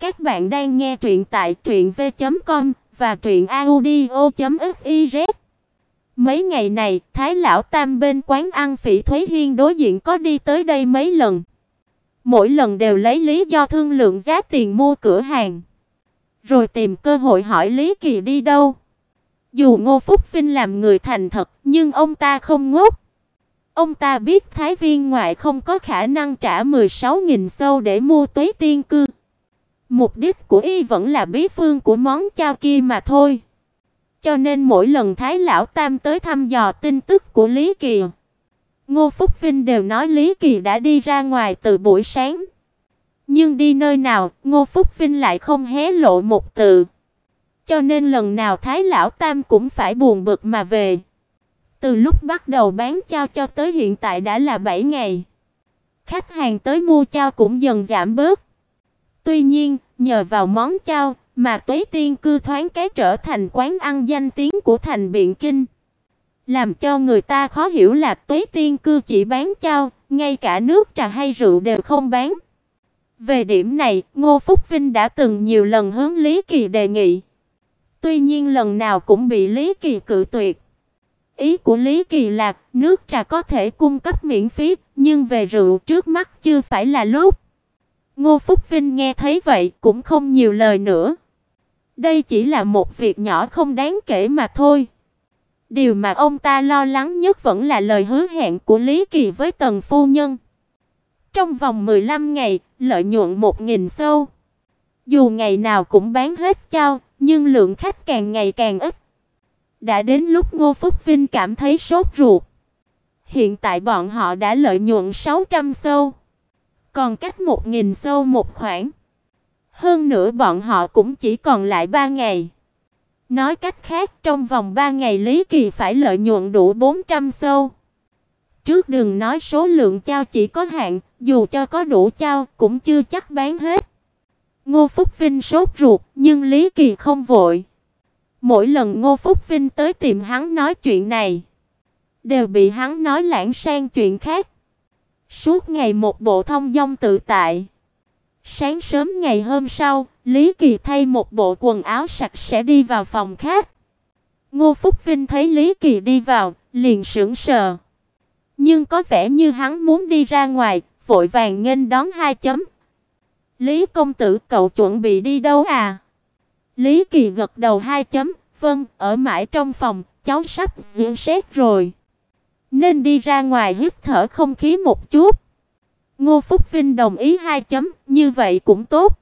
Các bạn đang nghe truyện tại truyệnv.com và truyệnaudio.fiz. Mấy ngày này, Thái lão tam bên quán ăn Phỉ Thúy Hiên đối diện có đi tới đây mấy lần. Mỗi lần đều lấy lý do thương lượng giá tiền mua cửa hàng, rồi tìm cơ hội hỏi Lý Kỳ đi đâu. Dù Ngô Phúc Vinh làm người thành thật, nhưng ông ta không ngốc. Ông ta biết Thái Viên ngoại không có khả năng trả 16.000 sâu để mua Tuế Tiên cư. Mục đích của y vẫn là bí phương của món chao kia mà thôi. Cho nên mỗi lần Thái lão tam tới thăm dò tin tức của Lý Kỳ, Ngô Phúc Vinh đều nói Lý Kỳ đã đi ra ngoài từ buổi sáng. Nhưng đi nơi nào, Ngô Phúc Vinh lại không hé lộ một từ. Cho nên lần nào Thái lão tam cũng phải buồn bực mà về. Từ lúc bắt đầu bán chao cho tới hiện tại đã là 7 ngày. Khách hàng tới mua chao cũng dần giảm bớt. Tuy nhiên, nhờ vào món chao mà Tuế Tiên cư thoáng cái trở thành quán ăn danh tiếng của thành Biện Kinh. Làm cho người ta khó hiểu là Tuế Tiên cư chỉ bán chao, ngay cả nước trà hay rượu đều không bán. Về điểm này, Ngô Phúc Vinh đã từng nhiều lần hướng Lý Kỳ đề nghị. Tuy nhiên lần nào cũng bị Lý Kỳ cự tuyệt. Ý của Lý Kỳ là nước trà có thể cung cấp miễn phí, nhưng về rượu trước mắt chưa phải là lúc. Ngô Phúc Vinh nghe thấy vậy cũng không nhiều lời nữa. Đây chỉ là một việc nhỏ không đáng kể mà thôi. Điều mà ông ta lo lắng nhất vẫn là lời hứa hẹn của Lý Kỳ với Tần phu nhân. Trong vòng 15 ngày, lợi nhuận 1000 sâu. Dù ngày nào cũng bán hết chao, nhưng lượng khách càng ngày càng ít. Đã đến lúc Ngô Phúc Vinh cảm thấy sốt ruột. Hiện tại bọn họ đã lợi nhuận 600 sâu còn cách 1000 sâu một khoản. Hơn nữa bọn họ cũng chỉ còn lại 3 ngày. Nói cách khác, trong vòng 3 ngày Lý Kỳ phải lợi nhuận đủ 400 sâu. Trước đừng nói số lượng chao chỉ có hạn, dù cho có đủ chao cũng chưa chắc bán hết. Ngô Phúc Vinh sốt ruột, nhưng Lý Kỳ không vội. Mỗi lần Ngô Phúc Vinh tới tìm hắn nói chuyện này, đều bị hắn nói lãng sang chuyện khác. Suốt ngày một bộ thông dong tự tại. Sáng sớm ngày hôm sau, Lý Kỳ thay một bộ quần áo sạch sẽ đi vào phòng khác Ngô Phúc Vinh thấy Lý Kỳ đi vào, liền sững sờ. Nhưng có vẻ như hắn muốn đi ra ngoài, vội vàng nghênh đón hai chấm. Lý công tử, cậu chuẩn bị đi đâu à? Lý Kỳ gật đầu hai chấm, vâng, ở mãi trong phòng, cháu sắp diễn xét rồi nên đi ra ngoài hít thở không khí một chút. Ngô Phúc Vinh đồng ý hai chấm, như vậy cũng tốt.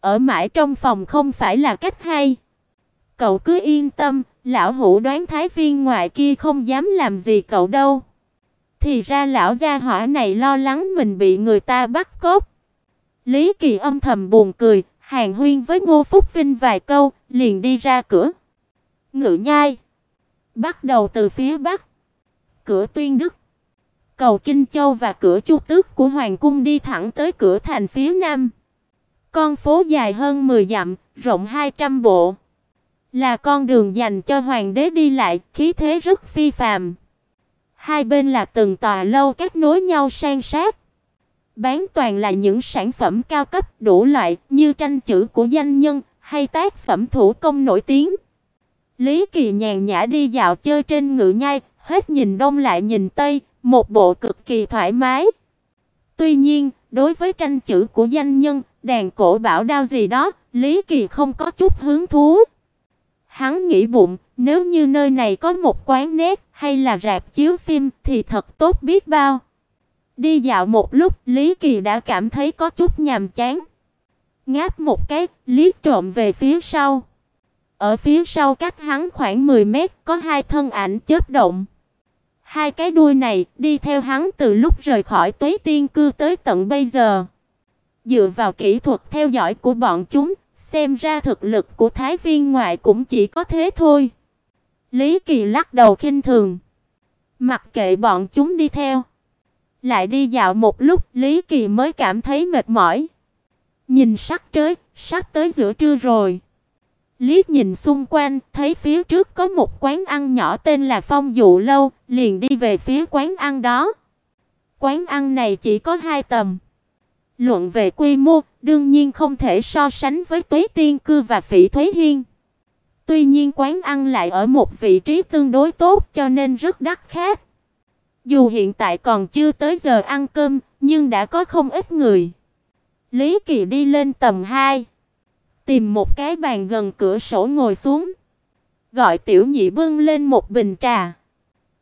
Ở mãi trong phòng không phải là cách hay. Cậu cứ yên tâm, lão hủ đoán thái viên ngoại kia không dám làm gì cậu đâu. Thì ra lão gia hỏa này lo lắng mình bị người ta bắt cóc. Lý Kỳ âm thầm buồn cười, Hàn huyên với Ngô Phúc Vinh vài câu, liền đi ra cửa. Ngự nhai. Bắt đầu từ phía bắc cửa Tuyên Đức, cầu Kinh Châu và cửa Chu Tước của hoàng cung đi thẳng tới cửa thành phía nam. Con phố dài hơn 10 dặm, rộng 200 bộ, là con đường dành cho hoàng đế đi lại, khí thế rất phi phàm. Hai bên là từng tòa lâu các nối nhau san sát. Bán toàn là những sản phẩm cao cấp đủ loại như tranh chữ của danh nhân hay tác phẩm thủ công nổi tiếng. Lý Kỳ nhàn nhã đi dạo chơi trên ngự nhai, hết nhìn đông lại nhìn tây, một bộ cực kỳ thoải mái. Tuy nhiên, đối với tranh chữ của danh nhân, đàn cổ bảo đao gì đó, Lý Kỳ không có chút hứng thú. Hắn nghĩ bụng, nếu như nơi này có một quán nét hay là rạp chiếu phim thì thật tốt biết bao. Đi dạo một lúc, Lý Kỳ đã cảm thấy có chút nhàm chán. Ngáp một cái, liếc trộm về phía sau. Ở phía sau cách hắn khoảng 10 mét có hai thân ảnh chớp động. Hai cái đuôi này đi theo hắn từ lúc rời khỏi Tuế Tiên cư tới tận bây giờ. Dựa vào kỹ thuật theo dõi của bọn chúng, xem ra thực lực của Thái Viên ngoại cũng chỉ có thế thôi. Lý Kỳ lắc đầu khinh thường. Mặc kệ bọn chúng đi theo. Lại đi dạo một lúc, Lý Kỳ mới cảm thấy mệt mỏi. Nhìn sắc trời, sắp tới giữa trưa rồi. Liếc nhìn xung quanh, thấy phía trước có một quán ăn nhỏ tên là Phong Dụ lâu, liền đi về phía quán ăn đó. Quán ăn này chỉ có hai tầng, Luận về quy mô, đương nhiên không thể so sánh với Tuế Tiên Cư và Phỉ Thúy Hiên. Tuy nhiên quán ăn lại ở một vị trí tương đối tốt cho nên rất đắt khách. Dù hiện tại còn chưa tới giờ ăn cơm, nhưng đã có không ít người. Lý Kỳ đi lên tầng 2, tìm một cái bàn gần cửa sổ ngồi xuống, gọi tiểu nhị bưng lên một bình trà,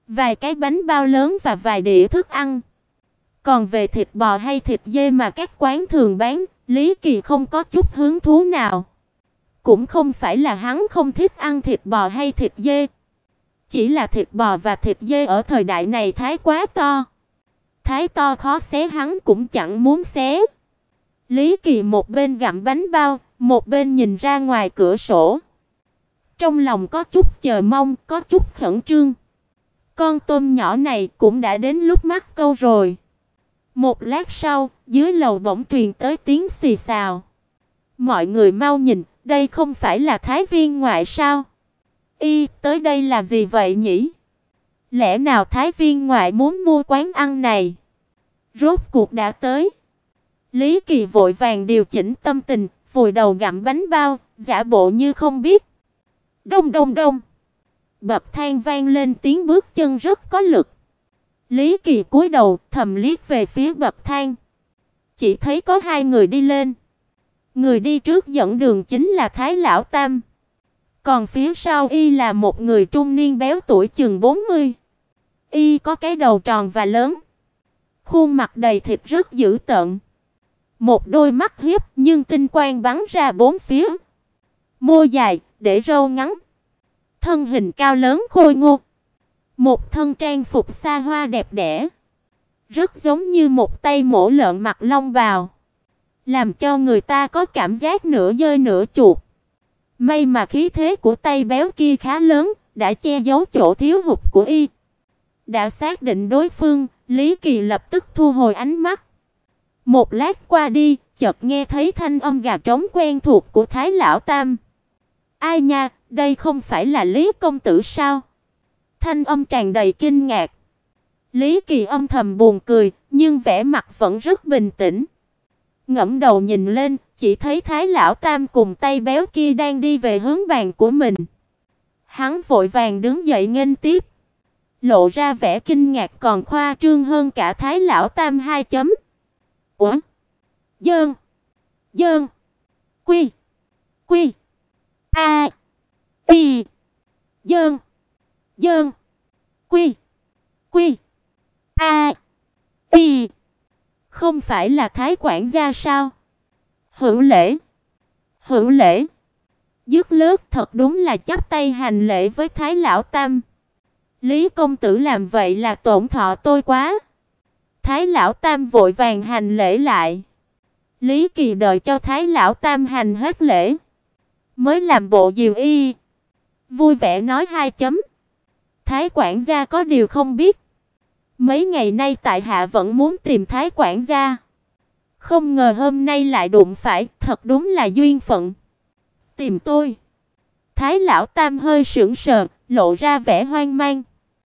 vài cái bánh bao lớn và vài đĩa thức ăn. Còn về thịt bò hay thịt dê mà các quán thường bán, Lý Kỳ không có chút hứng thú nào. Cũng không phải là hắn không thích ăn thịt bò hay thịt dê, chỉ là thịt bò và thịt dê ở thời đại này thái quá to. Thái to khó xé hắn cũng chẳng muốn xé. Lý Kỳ một bên gặm bánh bao, một bên nhìn ra ngoài cửa sổ. Trong lòng có chút chờ mong, có chút khẩn trương. Con tôm nhỏ này cũng đã đến lúc mắc câu rồi. Một lát sau, dưới lầu bỗng truyền tới tiếng xì xào. Mọi người mau nhìn, đây không phải là thái viên ngoại sao? Y, tới đây là gì vậy nhỉ? Lẽ nào thái viên ngoại muốn mua quán ăn này? Rốt cuộc đã tới. Lý Kỳ vội vàng điều chỉnh tâm tình, vùi đầu gặm bánh bao, giả bộ như không biết. Đông đông đông. bập than vang lên tiếng bước chân rất có lực. Lý Kỳ cúi đầu, thầm liếc về phía bập than, Chỉ thấy có hai người đi lên. Người đi trước dẫn đường chính là Thái lão tam. Còn phía sau y là một người trung niên béo tuổi chừng 40. Y có cái đầu tròn và lớn, khuôn mặt đầy thịt rất dữ tợn. Một đôi mắt hiếp nhưng tinh quang bắn ra bốn phía. Môi dài, để râu ngắn. Thân hình cao lớn khôi ngô. Một thân trang phục xa hoa đẹp đẽ, rất giống như một tay mổ lợn mặt long bào, làm cho người ta có cảm giác nửa dơi nửa chuột. May mà khí thế của tay béo kia khá lớn, đã che giấu chỗ thiếu hụt của y. Đã xác định đối phương, Lý Kỳ lập tức thu hồi ánh mắt. Một lát qua đi, chợt nghe thấy thanh âm gà trống quen thuộc của Thái lão tam. Ai nha, đây không phải là Lý công tử sao? Thanh âm tràn đầy kinh ngạc. Lý Kỳ âm thầm buồn cười, nhưng vẻ mặt vẫn rất bình tĩnh. Ngẫm đầu nhìn lên, chỉ thấy Thái lão tam cùng tay béo kia đang đi về hướng bàn của mình. Hắn vội vàng đứng dậy nghênh tiếp, lộ ra vẻ kinh ngạc còn khoa trương hơn cả Thái lão tam hai chấm. Ủa? Dơn. Dơn. Quy. Quy. A. Y. Dơn. Dơn. Quy. Quy. A. Y. Không phải là thái quản gia sao? Hữu lễ. Hữu lễ. Dứt lớp thật đúng là chắp tay hành lễ với thái lão tam. Lý công tử làm vậy là tổn thọ tôi quá. Thái lão tam vội vàng hành lễ lại. Lý Kỳ đợi cho Thái lão tam hành hết lễ, mới làm bộ dìu y. Vui vẻ nói hai chấm. Thái quản gia có điều không biết, mấy ngày nay tại hạ vẫn muốn tìm Thái quản gia. Không ngờ hôm nay lại đụng phải, thật đúng là duyên phận. Tìm tôi. Thái lão tam hơi sững sờ, lộ ra vẻ hoang mang.